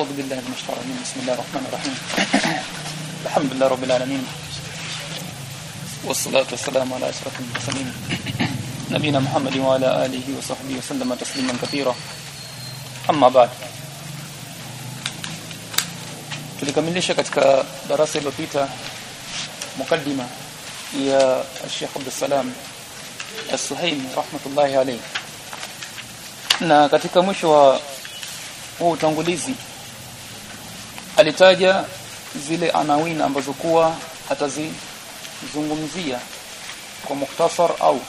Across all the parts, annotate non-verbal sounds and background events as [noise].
أعوذ بالله من الشيطان الرجيم. بسم الله الرحمن الرحيم. [coughs] الحمد لله رب العالمين. والصلاة والسلام على أشرف المرسلين. [coughs] نبينا محمد وعلى آله وصحبه وسلم تسليما كثيرا. أما بعد. tulikamilisha katika darasa iliyopita mukaddima ya Sheikh Abdul Salam As-Suhaimi rahmatullahi alayhi na katika mwisho wa huu utangulizi alitaja zile anawina ambazo kuwa atazizungumzia kwa mukhtasar au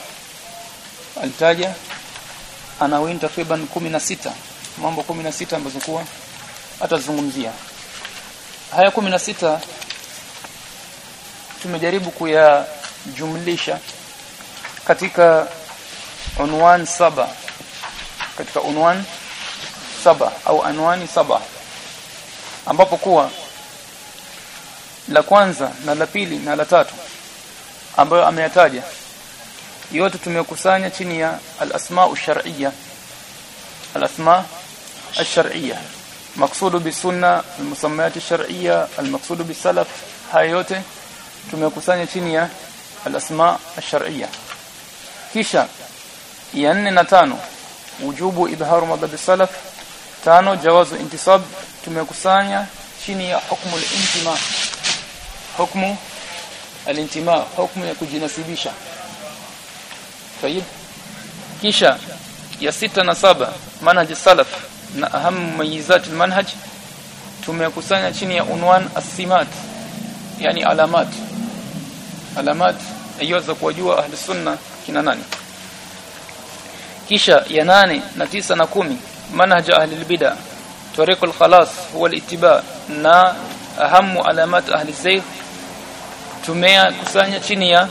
alitaja anawin takriban 16 mambo 16 ambazo kuwa atazungumzia haya 16 tumejaribu kuyajumlisha katika unwan saba katika unwan saba au anwani saba ambapo kuwa la kwanza na la pili na la tatu ambayo ameyataja yote tumekusanya chini ya al-asma shar'iyya al-asma ash-shar'iyya maqsudu bisunna al-musammayat ash-shar'iyya al-maqsudu bisalaf haya yote tumekusanya chini ya al-asma ash-shar'iyya kisha ya nne na tano wujubu idharu madhhab salaf tano jawazu intisab tumekusanya chini ya hukmu al-intima. Hukmu al-intima hukmu ya kujinasibisha. Tayib kisha ya sita na saba manhaj salaf na aham mayizat al-manhaj tumekusanya chini ya unwan as-simat yani alamat. Alamat ayaweza kuwajua ahli sunna kina nani? Kisha ya nane na tisa na kumi manhaj ahli albida tariq alkhalas huwa alittiba na ahamu alamat ahli zayg tumekusanya chini ya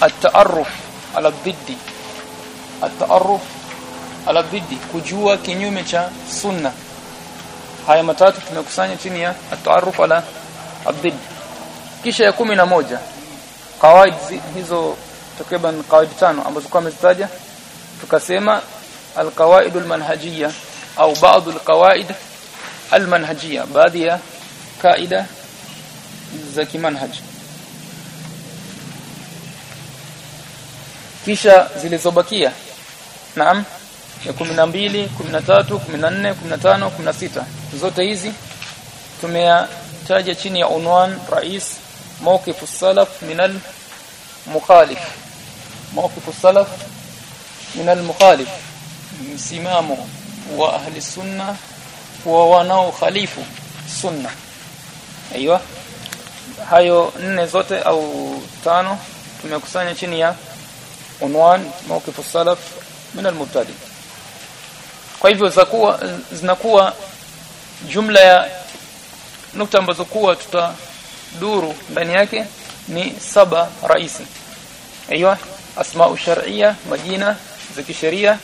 at-ta'arruf ala dhiddi at-ta'arruf dhiddi kujua kinyume cha sunna. Haya matatu tumekusanya chini ya at-ta'arruf ala ad kisha ya kumi na moja kawaid hizo takriban kawaid tano ambazo kwa amezitaja tukasema alqawaid almanhajiyya au baadhi alqawaid almanhajiyya baadhi ya kaida za kimanhaj kisha zilizobakia naam ya 12 13 14 15 16 zote hizi tumeyataja chini ya unwan rais mawqif as-salaf min al-mukhalif mawqif as-salaf min al-mukhalif msimamo wa ahli sunna wa wanao khalifu sunna. Aiyo hayo nne zote au tano tumekusanya chini ya unwan mawqif as-salaf min al-mubtadi. Kwa hivyo zakuwa zinakuwa jumla ya nukta ambazo kuwa tutaduru ndani yake ni saba raisi. Aiyo asma'u shar'iyya majina za kisheria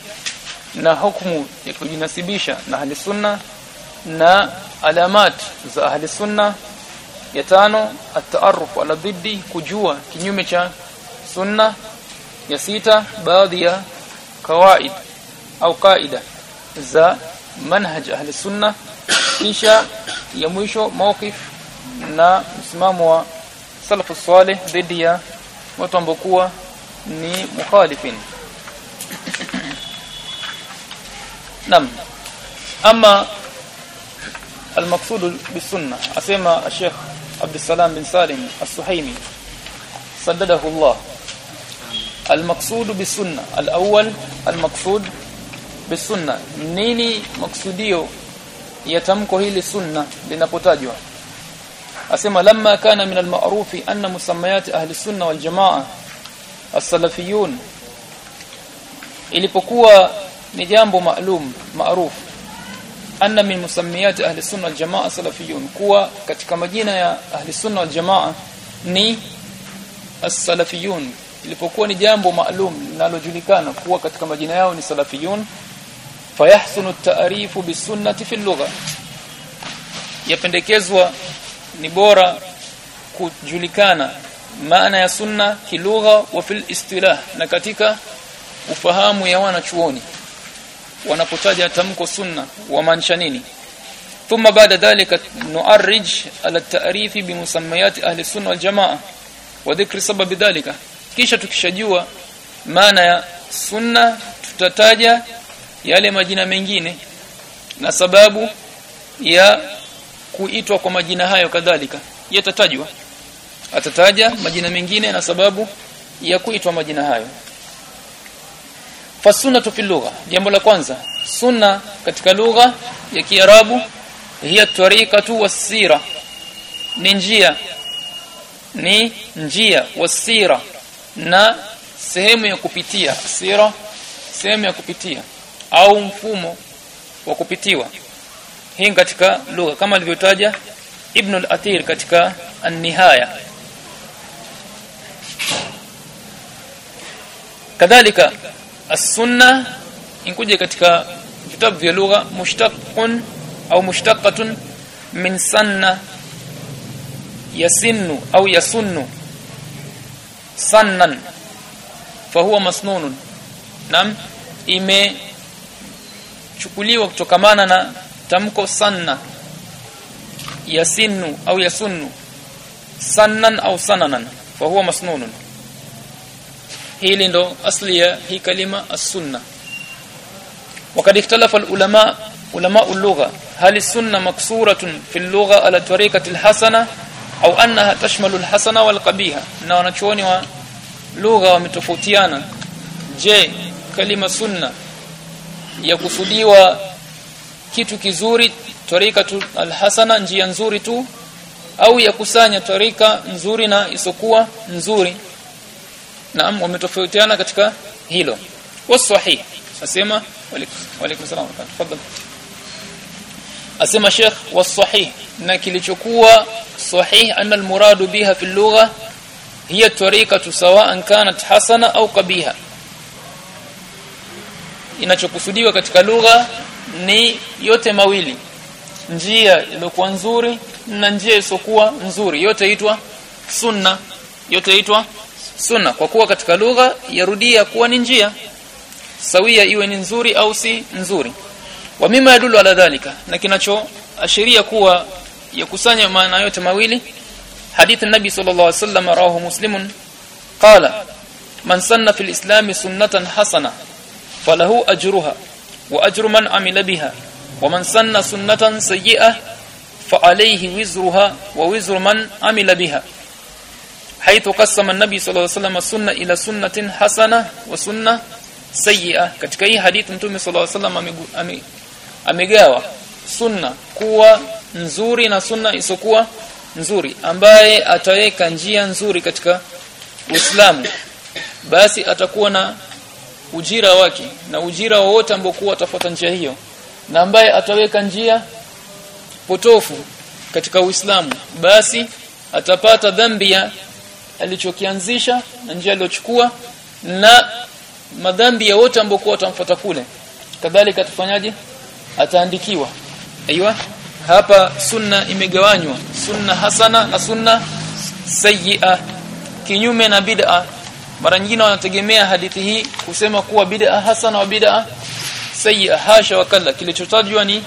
na hukumu ya kujinasibisha na ahli sunna na alamat za ahli sunna. Ya tano at-ta'arruf ala dhiddi kujua kinyume cha sunna. Ya sita baadhi ya kawaid au kaida za manhaj ahli sunna. Kisha ya mwisho mawqif na msimamo wa salafu salih dhidi ya watu ambao ni mukhalifin nam ama المقصود بالسنه اسمع الشيخ عبد السلام بن سالم السحيمي سدده الله المقصود بالسنه الاول المقصود بالسنه nini maksudio ya tamko hili sunna linapotajwa asema lamma kana min al-ma'ruf anna musammayat ahli sunna wal jamaa as-salafiyun ilipokuwa ni jambo maalum maarufu. Anna min musammiyat ahli sunna wal jamaa salafiyun. Kuwa katika majina ya ahli sunna wal jamaa ni as-salafiyun. Ilipokuwa ni jambo maalum linalojulikana kuwa katika majina yao ni salafiyun fayahsunu at-ta'rifu bisunnati fi lugha yapendekezwa ni bora kujulikana maana ya sunna kilugha wa fil istilah na katika ufahamu ya wanachuoni wanapotaja tamko sunna wamaanisha nini? Thumma baada dhalika nuarrij ala ta'rif bi musammayat ahli sunna wal jamaa wa dhikri sababi dhalika. Kisha tukishajua maana ya sunna tutataja yale majina mengine na sababu ya kuitwa kwa majina hayo kadhalika. Yatatajwa atataja majina mengine na sababu ya kuitwa majina hayo fasunatu fi lugha. Jambo la kwanza sunna katika lugha ya kiarabu hiya tariqatu wasira ni njia ni njia wasira na sehemu ya kupitia sira sehemu ya kupitia au mfumo wa kupitiwa. Hii katika lugha kama alivyotaja Ibn al-Athir katika an-Nihaya. Kadhalika as-sunna inkuja katika vitabu vya lugha mushtaqun au mushtaqatun min sanna yasinnu au yasunnu. Sannan fahuwa masnunun. Nam imechukuliwa kutokamana na tamko sanna yasinnu au yasunnu. Sannan au sananan fahuwa masnunun hili ndo asli ya hii kalima as-sunna. Wakati ikhtalafa ulama ulama al-lugha hal as-sunna maksuratun fi al-lugha ala tariqati al-hasana au annaha tashmalu al-hasana wal-qabiha. Na wanachuoni wa lugha wametofautiana. Je kalima sunna ya kusudiwa kitu kizuri tarika alhasana njia nzuri tu au ya kusanya tarika nzuri na isokuwa nzuri? Naam wametofautiana katika hilo. Wasahih asema walikum salaam tafadhali. Asema sheikh wasahih na kilichokuwa sahih anna almuradu biha fi lugha hiya tariqatu sawa'an kanat hasana au qabiha. Inachokusudiwa katika lugha ni yote mawili. Njia iliyokuwa nzuri na njia isiyokuwa nzuri. Yote itwa sunna. Yote itwa sunna. Kwa kuwa katika lugha yarudia kuwa ni njia. Sawia iwe ni nzuri au si nzuri. Wa mima yadullu ala dhalika. Na kinachoashiria kuwa ya kusanya maana yote mawili. Hadithi nabi sallallahu alaihi wasallam rawahu muslimun qala man sanna fil islam sunnatan hasana falahu ajruha wa ajru man amila biha. Wa man sanna sunnatan sayyi'ah fa alayhi wizruha wa wizru man amila biha haithu kasama an-nabi sallallahu alayhi wasallam sunna ila sunnatin hasana wa sunna sayyi'a. Katika hii hadithi mtume sallallahu alayhi wasallam amegawa sunna kuwa nzuri na sunna isokuwa nzuri ambaye ataweka njia nzuri katika Uislamu basi atakuwa na ujira wake na ujira wowote ambokuwa atafuata njia hiyo na ambaye ataweka njia potofu katika Uislamu basi atapata dhambi ya alichokianzisha na njia aliyochukua na madhambi ya wote ambao watamfuata kule. Kadhalika atafanyaje? Ataandikiwa. Aiywa hapa sunna imegawanywa. Sunna hasana na sunna sayyi'a. Kinyume na bid'a. Mara nyingine wanategemea hadithi hii kusema kuwa bid'a hasana wa bid'a sayyi'a. Hasha wakalla kilichotajwa ni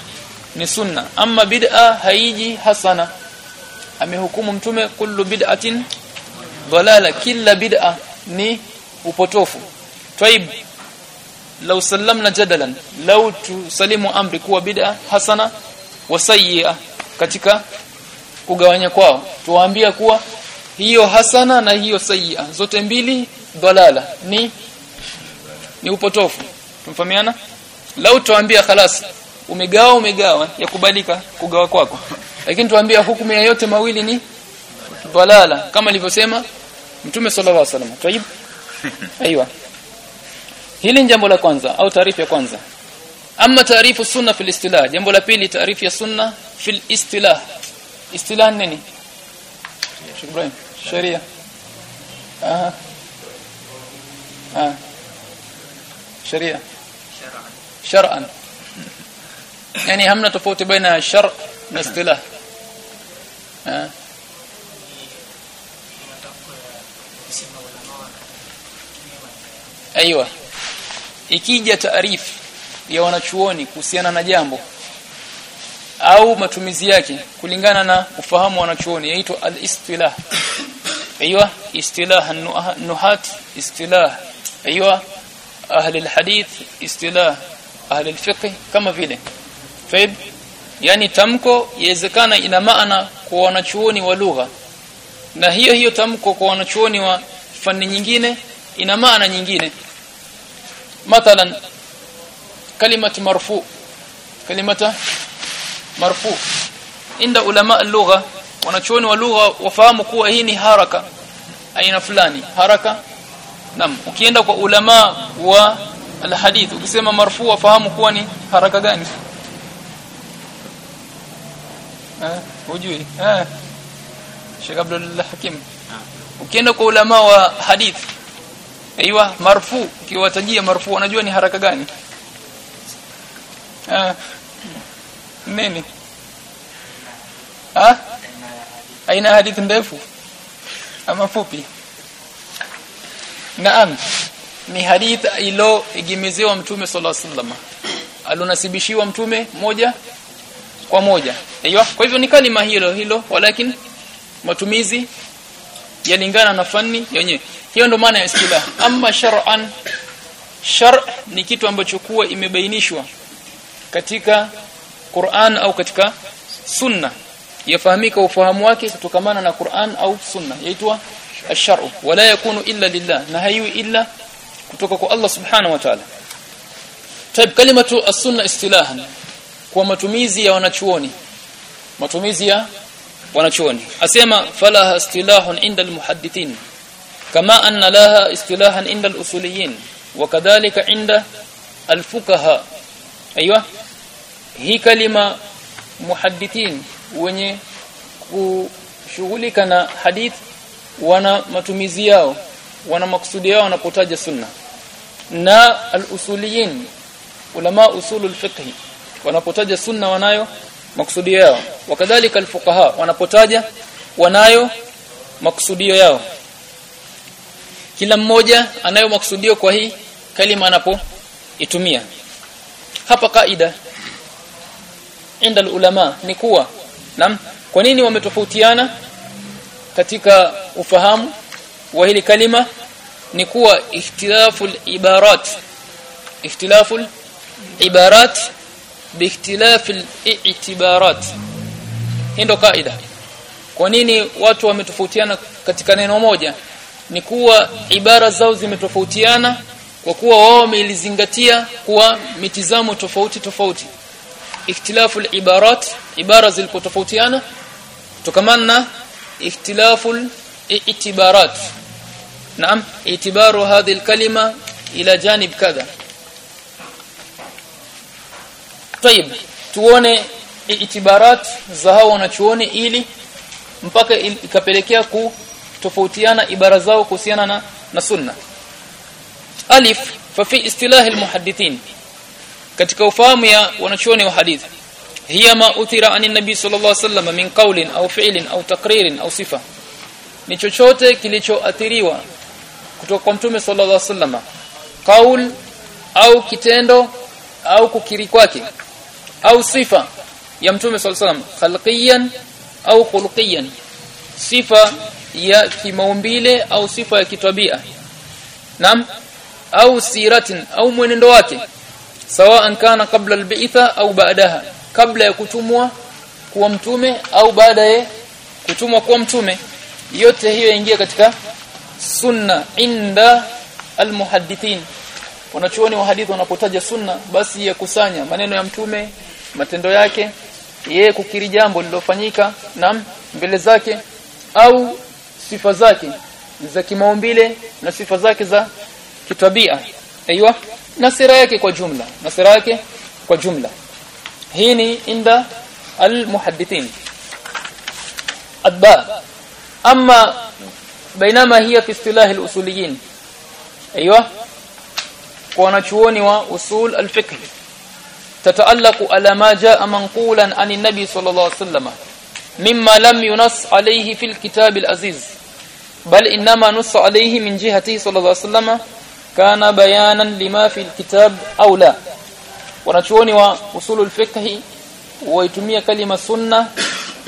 ni sunna. Amma bid'a haiji hasana. Amehukumu mtume kullu bid'atin dalala kila bid'a ni upotofu. Taib law sallamna jadalan law tusalimu amri kuwa bid'a hasana wa sayyi'a katika kugawanya kwao. Tuwaambia kuwa hiyo hasana na hiyo sayyi'a zote mbili dalala ni ni upotofu. Tumfahamiana lau tuambia khalas umegawa umegawa ya kubalika kugawa kwako. [laughs] Lakini tuambia hukumu ya yote mawili ni dalala kama alivyosema mtume sallallahu alaihi wasallam tayib aiywa hili jambo la kwanza au taarifa ya kwanza ama taarifu sunna fil istilah jambo la pili taarifu ya sunna fil istilah istilah nini Ibrahim sharia aha ah sharia shar'an yani hamna tofauti baina shar na istilah ah aiywa ikija taarifu ya wanachuoni kuhusiana na jambo au matumizi yake kulingana na ufahamu wa wanachuoni yaitwa al-istilah ايوه اصطلاح النحات اصطلاح ايوه اهل الحديث اصطلاح اهل الفقه kama vile faib yani tamko yawezekana ina maana kwa wanachuoni wa lugha na hiyo hiyo tamko kwa wanachuoni wa fani nyingine ina maana nyingine. Mathalan kalimat marfu kalimata marfu. Inda ulama al-lugha wanachuoni wa lugha wafahamu kuwa hii ni haraka aina fulani. Haraka nam ukienda kwa ulama wa alhadith ukisema marfu wafahamu kuwa ni haraka gani? Eh hujui? Eh Sheikh Abdul Hakim. Ukienda kwa ulama wa hadith aiwa marfu ukiwatajia marfu wanajua ni haraka gani. Ah nini? Ah aina hadithi ndefu ama fupi? Naam ni hadithi ilo egemezewa mtume sallallahu alaihi wasallam. Alonasibishiwa mtume moja kwa moja. Aiyo kwa hivyo ni kalima hilo hilo walakin matumizi yalingana na fani yenyewe. Hiyo ndo maana ya istilah. Amma shar'an shar' ni kitu ambacho kuwa imebainishwa katika Qur'an au katika sunna. Yafahamika ufahamu wake kutokamana na Qur'an au sunna. Yaitwa ash-shar'u. Wala yakunu illa lillah. Na hayu illa kutoka kwa Allah subhanahu wa ta'ala. Taib kalimatu as-sunna istilahan. Kwa matumizi ya wanachuoni. Matumizi ya wanachuoni. Asema falaha istilahun inda almuhaddithin kama anna laha istilahan inda alusuliyin wakadhalika inda alfuqaha. Aiywa hii kalima muhaddithin wenye kushughulika na hadith wana matumizi yao wana maksudi yao wanapotaja sunna. Na al-usuliyin ulama usulul fiqh wanapotaja sunna wanayo maksudi yao. Wakadhalika alfuqaha wanapotaja wanayo maksudio yao. Kila mmoja anayo maksudio kwa hii kalima anapoitumia. Hapa kaida inda ulama ni kuwa nam kwa nini wametofautiana katika ufahamu wa hili kalima? Ni kuwa ikhtilafu ibarat ikhtilafu ibarat biikhtilafi al-i'tibarat ndio kaida. Kwa nini watu wametofautiana katika neno moja? Ni kuwa ibara zao zimetofautiana kwa kuwa wao wamelizingatia kuwa mitizamo tofauti tofauti. Ikhtilafu al-ibarat ibara zilipotofautiana tukamana na ikhtilafu al-i'tibarat naam itibaru hadhihi al-kalima ila janib kadha tayib tuone itibarat za hao wanachuoni ili mpaka ikapelekea kutofautiana ibara zao kuhusiana na, na sunna. Alif fa fi istilah almuhaddithin. Katika ufahamu ya wanachuoni wa hadithi. Hiya ma uthira an nabi sallallahu alaihi wasallam min qawlin au fi'lin au takririn au sifa. Ni chochote kilichoathiriwa kutoka kwa mtume sallallahu alaihi wasallam. Kaul au kitendo au kukiri kwake au sifa ya mtume sallallahu alaihi wasallam khalqiyan au khuluqiyan sifa ya kimaumbile au sifa ya kitabia nam au siratin au mwenendo wake sawa kana kabla albi'tha au baadaha kabla ya kutumwa kuwa mtume au baada ya kutumwa kuwa mtume. Yote hiyo yaingia katika sunna inda almuhaddithin wanachuoni wa hadithi wanapotaja sunna basi ya kusanya maneno ya mtume matendo yake yeye kukiri jambo lilofanyika na mbele zake au sifa zake za kimaumbile na sifa zake za kitabia. Aiywa na sira yake kwa jumla na sira yake kwa jumla. Hii ni inda almuhaddithin. Adba amma bainama hiya fi istilah alusuliyin. Aiywa kwa wanachuoni wa usul al-fiqh. Tataallaku ala ma jaa manqulan an an-nabi sallallahu alayhi wasallam mimma lam yunas alayhi fil kitab al-aziz. Bal inma nus alayhi min jihati sallallahu alayhi wasallam kana bayanan lima fil kitab au la. Wanachuoni wa usulul fiqh waitumia kalima sunna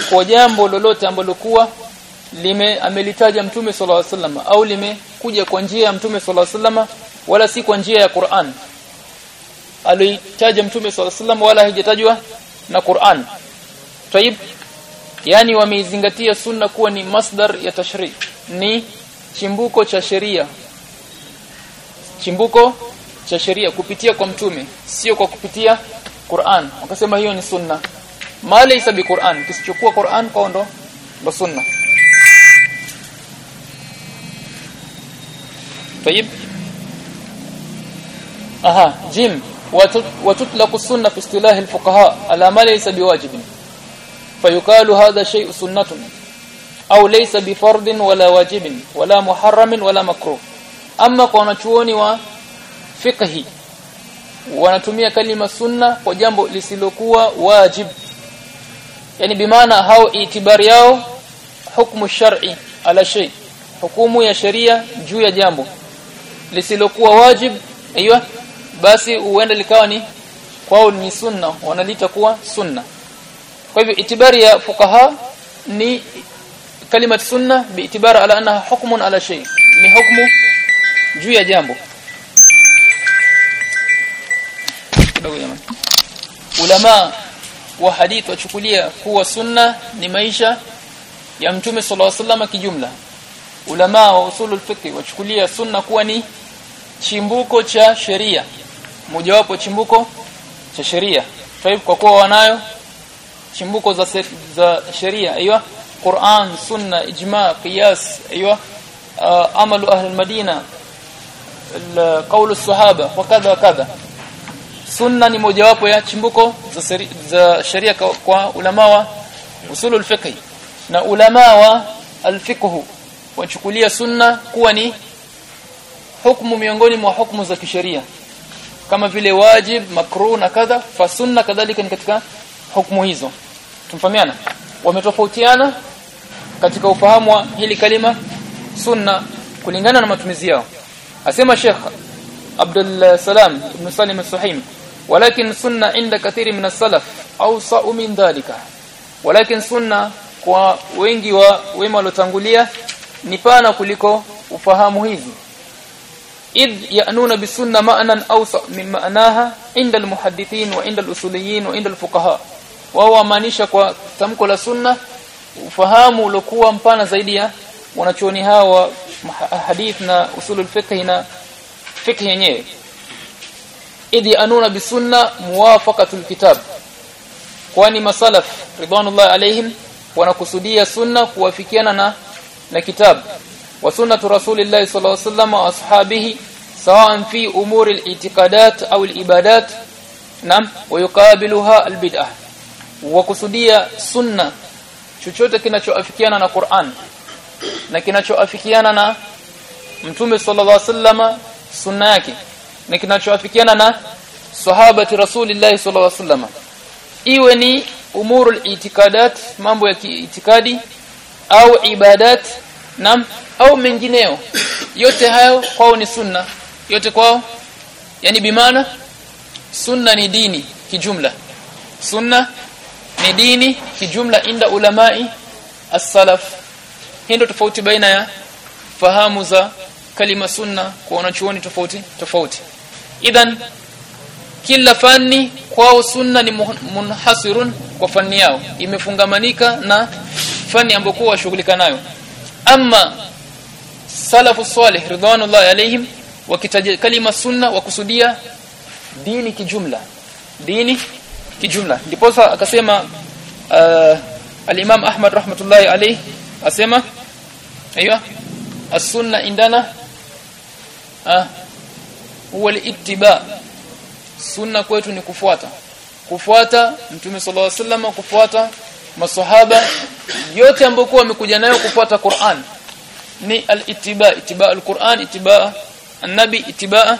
kwa jambo lolote ambalo kuwa lime amelitaja mtume sallallahu alayhi wasallam au limekuja kwa njia ya mtume sallallahu alayhi wasallam wala si kwa njia ya Qur'an. Alitaja mtume swalla sallam wala haijatajwa na Qur'an. Tayib yani wameizingatia sunna kuwa ni masdar ya tashri ni chimbuko cha sheria. Chimbuko cha sheria kupitia kwa mtume sio kwa kupitia Qur'an. Wakasema hiyo ni sunna. Mali laysa bi Qur'an kisichokuwa Qur'an kwa ndo ndo sunna. Tayib أها جيم وتطلق السنة في اصطلاح الفقهاء على ما ليس بواجب فيقال هذا شيء سنه au laysa bifardin wala wajibin wala muharramin wala makruh amma kwa wanachuoni wa fiqhi wanatumia kalima sunna kwa jambo lisilokuwa wajib yani bimaana hao itibari yao hukumu shar'i ala shay hukumu ya sheria juu ya jambo lisilokuwa wajib aiyo basi huenda likawa ni kwao ni sunna wanalita kuwa sunna. Kwa hivyo itibari ya fukaha ni kalima sunna biitibara ala anaha hukmun ala shay ni hukmu juu ya jambo. Ulama wa hadith wachukulia kuwa sunna ni maisha ya mtume sallallahu alaihi wasallam kijumla. Ulama wa usulul fiqh wachukulia sunna kuwa ni chimbuko cha sheria mojawapo chimbuko cha sheria. Kwa kuwa wanayo chimbuko za za sheria aiywa Qur'an sunna ijma qiyas aiywa amalu ahli almadina qawl as-sahaba wa kadha wa kadha. Sunna ni mojawapo ya chimbuko za, za sheria kwa ulama wa usulul fiqh. Na ulama wa al-fiqh wachukulia sunna kuwa ni hukumu miongoni mwa hukumu za kisheria kama vile wajib makruh na kadha fa sunna kadhalika ni katika hukumu hizo. Tumfahamiana? Wametofautiana katika ufahamu wa hili kalima sunna kulingana na matumizi yao. Asema Sheikh Abdul Salam ibn Salim al-Suhaim walakin sunna inda kathiri min as-salaf awsa min dhalika. Walakin sunna kwa wengi wa wema waliotangulia ni pana kuliko ufahamu hizi id yanuna bisunna ma'nan awsa min ma'naha inda al-muhaddithin wa inda al-usuliyin wa inda al-fuqaha wao wamaanisha kwa tamko la sunna ufahamu uliokuwa mpana zaidi ya wanachuoni hawa hadith na usulul fiqh na fiqh yenyewe. idh anuna bisunna muwafaqatul kitab kwani masalaf ridwanullah alaihim wanakusudia sunna kuwafikiana na na kitab wa sunnatu rasulillahi sallallahu alaihi wasallam wa ashabihi sawa'an fi umuri al-i'tiqadat au al-ibadat nam wa yuqabiluha al-bid'ah wa kusudia sunna chochote kinachoafikiana na Qur'an na kinachoafikiana na Mtume sallallahu alaihi wasallama sunna yake na kinachoafikiana na sahabati rasulillahi sallallahu alaihi wasallama iwe ni umurul itikadat mambo ya kiitikadi au ibadat nam au mengineo. Yote hayo kwao ni sunna. Yote kwao yani bimana sunna ni dini kijumla. Sunna ni dini kijumla inda ulamai as-salaf. Hindo tofauti baina ya fahamu za kalima sunna kwa wanachuoni tofauti tofauti. Idhan kila fani kwao sunna ni munhasirun kwa fani yao. Imefungamanika na fani ambayo washughulika nayo. Amma salafu salih ridwanullahi alayhim wakitaja kalima sunna wakusudia dini kijumla. Dini kijumla. Ndipo akasema uh, al-Imam Ahmad rahmatullahi alayhi asema aywa as-sunna indana ah huwa al-ittiba. Sunna kwetu ni kufuata. Kufuata mtume sallallahu alaihi wasallam kufuata masahaba yote ambokuwa wamekuja nayo kufuata Qur'an. Ni al-ittiba ittiba al-Qur'an ittiba an-nabi ittiba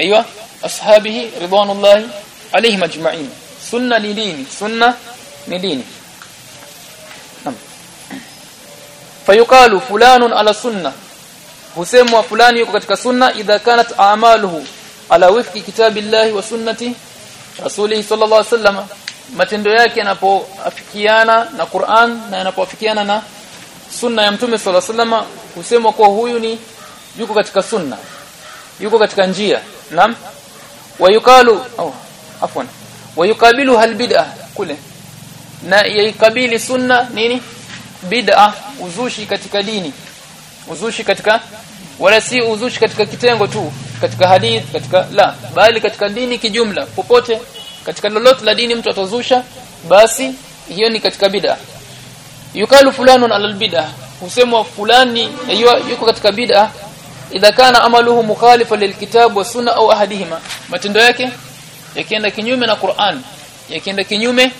أيوه ashabihi ridwanullahi alayhim ajma'in sunna ni dini sunna ni dini fayuqalu fulanun ala sunna husemwa fulani yuko katika sunna idha kanat a'maluhu ala wifqi kitabillahi wa sunnati rasulih sallallahu alaihi wasallam matendo yake yanapoafikiana na Qur'an na yanapoafikiana na sunna ya mtume swalla sallama husemwa kuwa huyu ni yuko katika sunna yuko katika njia. Naam. Wayukalu oh afwan. Wayukabilu hal bid'ah kule. Na yaikabili sunna nini? Bid'ah uzushi katika dini. Uzushi katika wala si uzushi katika kitengo tu katika hadith katika la. Bali katika dini kijumla popote katika lolote la dini mtu atazusha basi hiyo ni katika bid'ah yukalu fulanun alal bid'ah. Husemwa fulani yuko katika bid'ah. Idha kana amaluhu mukhalifa lilkitab wa sunna au ahadihima. Matendo yake yakienda kinyume na Qur'an yakienda kinyume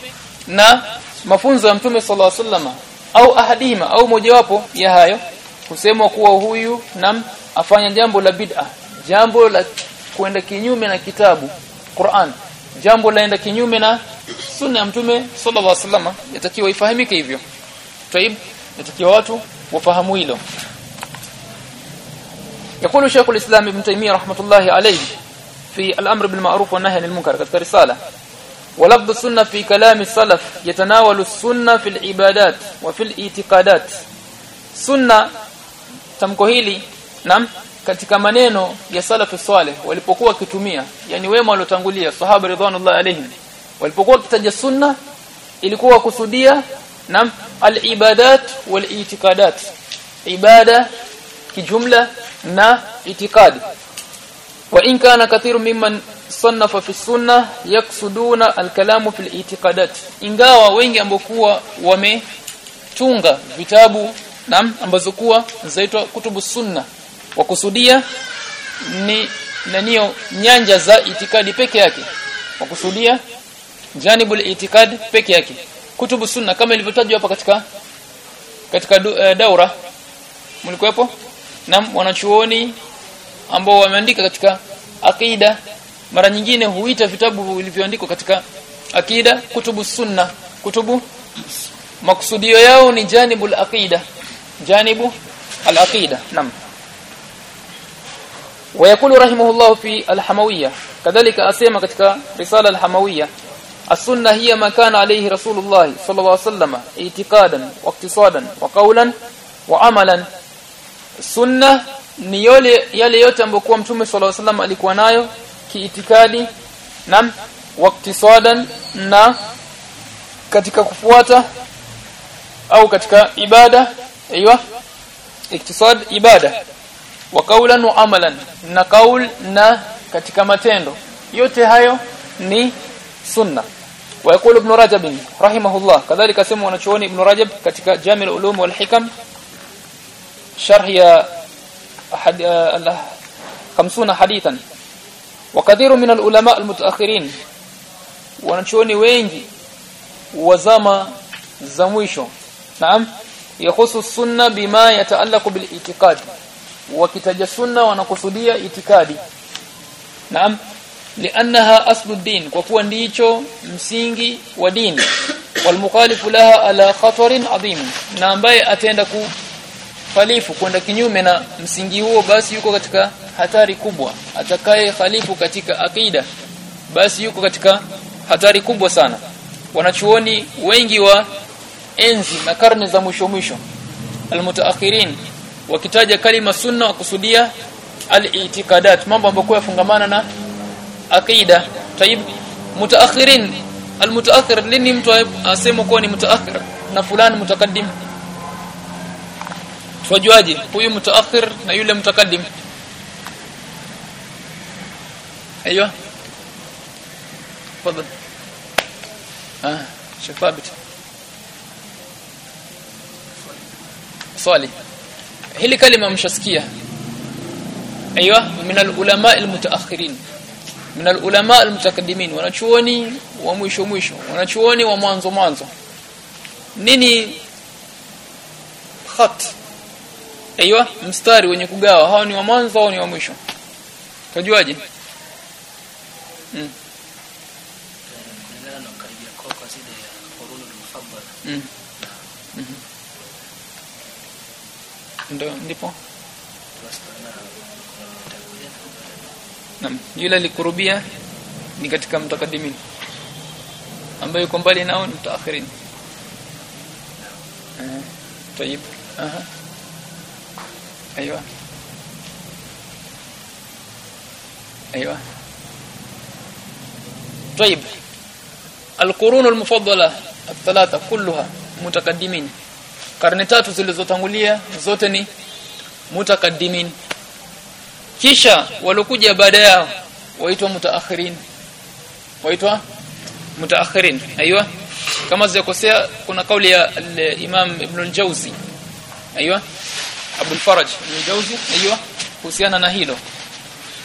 na mafunzo ya mtume sallallahu alaihi wasallam au ahadihima au mojawapo ya hayo. Husemwa kuwa huyu nam afanya jambo la bid'ah jambo la kuenda kinyume na kitabu Qur'an. Jambo laenda kinyume na sunna ya mtume sallallahu alaihi wasallam. Yatakiwa ifahamike hivyo طيب yatakiwa watu wafahamu hilo يقول شيخ الإسلام ابن تيمية رحمة الله عليه في الأمر بالمعروف والنهي عن المنكر كتب رسالة ولفظ السنة في كلام السلف يتناول السنة في العبادات وفي الاعتقادات سنة tamko hili nam katika maneno ya salafu salih walipokuwa wakitumia yani wema waliotangulia sahaba ridwanullah alaihim walipokuwa kitaja sunna ilikuwa kusudia nam al-ibadat wal-i'tiqadat. Ibada kijumla na itikadi. Wa in kana kathiru mimman sannafa fi sunna yaksuduna al-kalamu fil i'tiqadat. Ingawa wengi ambokuwa wametunga vitabu nam ambazo kuwa zaitwa kutubu sunna wakusudia ni nanio nyanja za itikadi peke yake. Wakusudia janibul itikad peke yake kutubu sunna kama ilivyotajwa hapa katika katika uh, daura mlikuwepo na wanachuoni ambao wameandika katika akida mara nyingine huita vitabu vilivyoandikwa katika akida kutubu sunna kutubu maksudio yao ni janibul aqida janibu al-aqida nam ويقول رحمه الله في الحموية كذلك أسيما katika رسالة الحموية السنة هي ما كان عليه رسول الله صلى الله عليه وسلم اعتقادا واقتصادا وقولا وعملا السنة ni yale yale yote ambayo mtume صلى الله عليه وسلم alikuwa nayo kiitikadi na waktisadan na katika kufuata au katika ibada aiywa iktisad ibada wa qawlan wa amalan na qaul na katika matendo yote hayo ni sunna ويقول ابن رجب رحمه الله كذلك سموا ونشوني ابن رجب ketika جامع العلوم والحكم شرح يا أحد خمسون حديثا وكثير من العلماء المتأخرين ونشوني wengi wazama za mwisho naam yakhusu sunna bima yataallaqu bil itiqad wakitaja sunna wanakusudia itikadi naam liannaha aslu din kwa kuwa ndicho msingi wa dini walmukhalifu laha ala khatarin adhim na ambaye atenda kukhalifu kwenda kinyume na msingi huo basi yuko katika hatari kubwa. Atakaye khalifu katika akida basi yuko katika hatari kubwa sana. Wanachuoni wengi wa enzi na karne za mwisho mwisho almutaakhirin wakitaja kalima sunna wakusudia al-i'tiqadat mambo ambayo yafungamana na aqida tayib mutaakhirin almutaakhir lini mtu asema kuwa ni mutaakhir na fulani mutakaddim tuwajuaje huyu mutaakhir na yule mutakaddim أيوه تفضل آه شيخ ثابت swali hili kalima mshasikia aiywa min alulama almutaakhirin min alulama almutakaddimin wanachuoni wa mwisho mwisho wanachuoni wa mwanzo mwanzo. Nini khat? Aiywa mstari wenye kugawa. Hao ni wa mwanzo au ni wa mwisho. Tajuaje? Mm. mm. mm -hmm. ndio ndipo yule alikurubia ni katika mtakadimini. ambaye yuko mbali nao ni mutaakhirin eh طيب aha ايوه ايوه طيب القرون المفضله الثلاثه كلها متقدمين karne tatu zilizotangulia zote ni mutakaddimin kisha walokuja baada yao waitwa mutaakhirin waitwa mutaakhirin aiywa kama zikosea kuna kauli ya Imam Ibn al-Jawzi. Aiywa Abu al-Faraj al-Jawzi. Aiywa kuhusiana na hilo.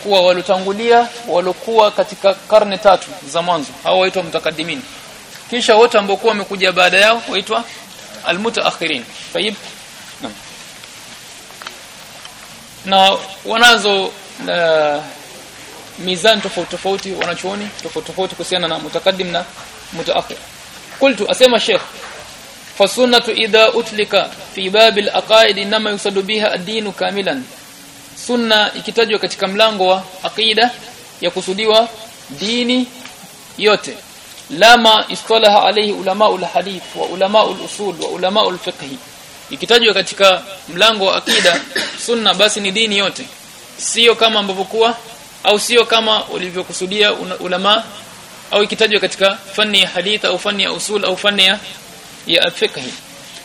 Kuwa walotangulia walokuwa katika karne tatu za mwanzo. Hao waitwa mutakaddimin kisha wote ambao wamekuja baada yao waitwa almutaakhirin tayib naam na wanazo uh, mizani tofauti tofauti wanachuoni tofauti tofauti kuhusiana na mutakaddim na mutaakhir. Qultu asema sheikh fasunnatu idha utlika fi bab al-aqaid inma yusadu biha ad-din kamilan. Sunna ikitajwa katika mlango wa aqida ya kusudiwa dini yote. Lama istalaha alayhi ulama al-hadith wa ulama al-usul wa ulama al-fiqh ikitajwa katika mlango wa akida [coughs] sunna basi ni dini yote sio kama ambavyo kuwa au sio kama ulivyokusudia ulama au ikitajwa katika fani ya hadith au fani ya usul au fani ya ya fiqh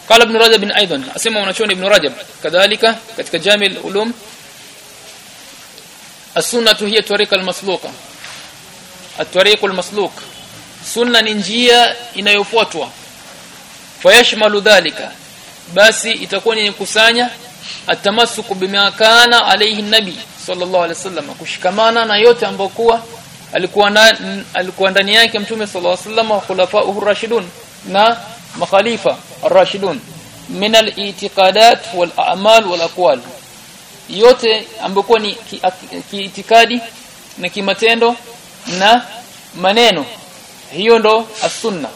قال ابن رجب ايضا اسمع ونشون ابن رجب كذلك katika jami al-ulum السنه هي الطريق المسلوقه الطريق المسلوق sunna ni njia inayofuatwa fayashmalu dhalika basi itakuwa ni kusanya atamasuku bima kana alayhi nabi sallallahu alaihi wasallam kushikamana na yote ambayo kuwa alikuwa na, alikuwa ndani yake mtume sallallahu alaihi wasallam wa khulafa'uhu rashidun na makhalifa ar-rashidun min al-i'tiqadat wal a'mal wal aqwal yote ambayo ni kiitikadi ki na kimatendo na maneno hiyo ndo as-sunna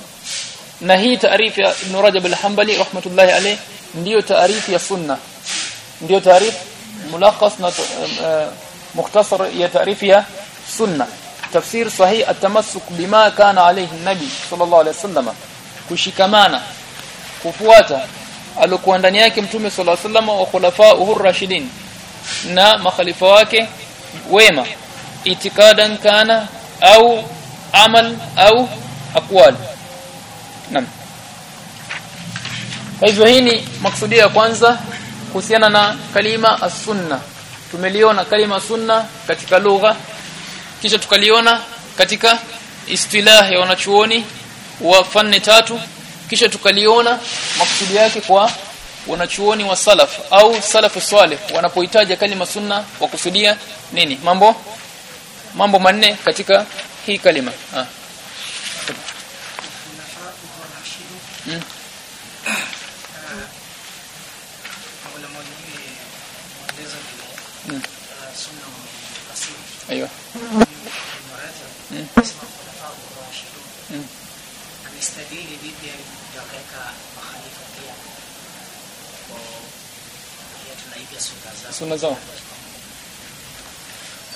na hii taarifu ya Ibn Rajab al-Hanbali rahmatullahi alayh ndiyo taarifu ya sunna. Ndiyo taarifu mulakhas na mukhtasar ya taarifu ya sunna. Tafsir sahih at-tamassuk bima kana alayhi an-nabi sallallahu alayhi wasallam. Kushikamana kufuata alikuwa ndani yake mtume sallallahu alayhi wasallam wa khulafa'uhu ar-rashidin na makhalifa wake wema. Itikadan kana au amal au aqwal Naam. Kwa hivyo hii ni maksudio ya kwanza kuhusiana na kalima as-sunna. Tumeliona kalima sunna katika lugha kisha tukaliona katika istilahi ya wanachuoni wa fanne tatu kisha tukaliona maksudi yake kwa wanachuoni wa salaf au salafu salih wanapohitaja kalima sunna kwa kusudia nini mambo mambo manne katika hii kalima ah. أيوه. يستدل بيدي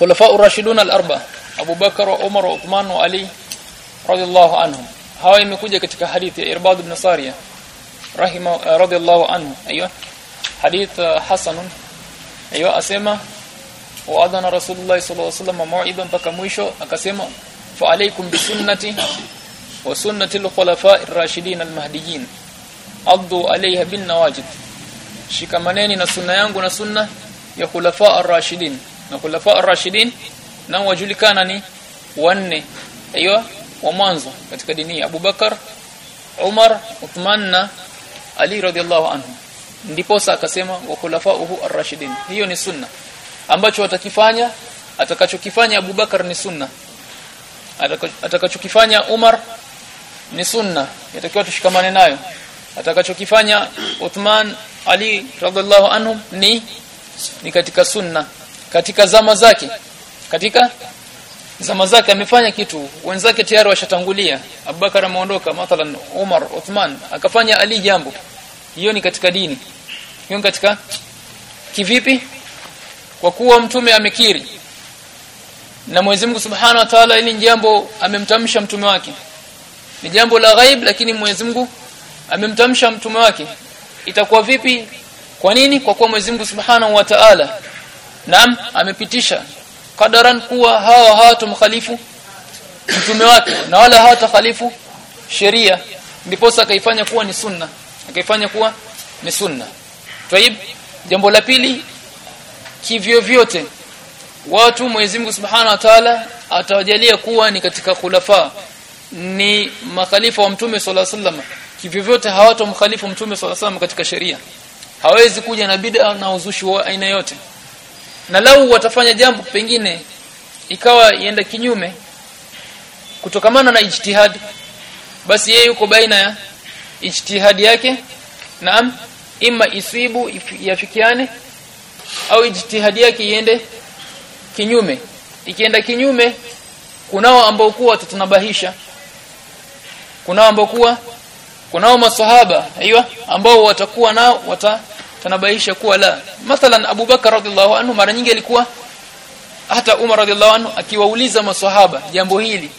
خلفاء الراشدون الأربعة أبو بكر وعمر وعثمان وعلي رضي الله عنهم. Hawa imekuja katika hadithi ya Irbad ibn Sariya rahima radiyallahu anhu aywa hadith hasan aywa asema wa adana rasulullah sallallahu alaihi wasallam mau'idhan mpaka mwisho akasema fa alaykum bi sunnati wa sunnati al-khulafa ar-rashidin al-mahdiyyin addu alayha bin nawajid shikamaneni na sunna yangu na sunna ya khulafa ar-rashidin na khulafa ar-rashidin na wajulikana ni wanne aiyo wa mwanzo katika dini ya abubakar Umar Uthman na Ali radhiallahu anhu. Ndipo sasa akasema wa khulafa'uhu ar-rashidin. Hiyo ni sunna. Ambacho watakifanya atakachokifanya abubakar ni sunna. Atakachokifanya Umar ni sunna. Yatakiwa tushikamane nayo. Atakachokifanya Uthman Ali radhiallahu anhum ni ni katika sunna. Katika zama zake. Katika zama zake amefanya kitu. Wenzake tayari washatangulia. Abubakar ameondoka mathalan Umar Uthman akafanya Ali jambo. Hiyo ni katika dini. Hiyo ni katika kivipi? Kwa kuwa mtume amekiri. Na Mwenyezi Mungu Subhanahu wa Ta'ala ili jambo amemtamsha mtume wake. Ni jambo la ghaib lakini Mwenyezi Mungu amemtamsha mtume wake. Itakuwa vipi? Kwa nini? Kwa kuwa Mwenyezi Mungu Subhanahu wa Ta'ala naam amepitisha kadaran kuwa hawa hawatomkhalifu mtume wake na wala hawatakhalifu sheria. Ndipo akaifanya kuwa ni sunna akaifanya kuwa ni sunna. Tayib jambo la pili kivyo vyote watu Mwenyezi Mungu Subhanahu wa Ta'ala atawajalia kuwa ni katika khulafa ni makhalifa wa mtume alaihi wasallam. Kivyo vyote hawatomkhalifu mtume alaihi wasallam katika sheria. Hawezi kuja na bid'a na uzushi wa aina yote na lau watafanya jambo pengine ikawa ienda kinyume kutokamana na ijtihad basi yeye yuko baina ya ijtihadi yake naam ima isibu yafikiane au ijtihadi yake iende kinyume. Ikienda kinyume kunao ambao kuwa tutanabahisha kunao ambao kuwa kunao masahaba aiywa ambao watakuwa nao watatanabahisha kuwa la. Mathalan Abu Bakar radhiallahu anhu mara nyingi alikuwa hata Umar radhiallahu anhu akiwauliza maswahaba jambo hili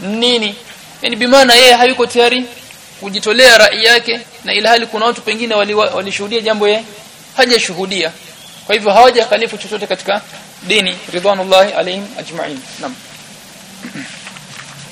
nini? Yani bimaana yeye hayuko tayari kujitolea rai yake na ilhali kuna watu pengine walishuhudia wali jambo yeye hajashuhudia. Kwa hivyo hawaja khalifu chochote katika dini ridwanullahi alaihim ajma'in. Naam [clears throat]